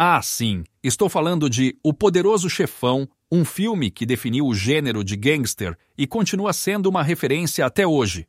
Ah, sim, estou falando de O Poderoso Chefão, um filme que definiu o gênero de gangster e continua sendo uma referência até hoje.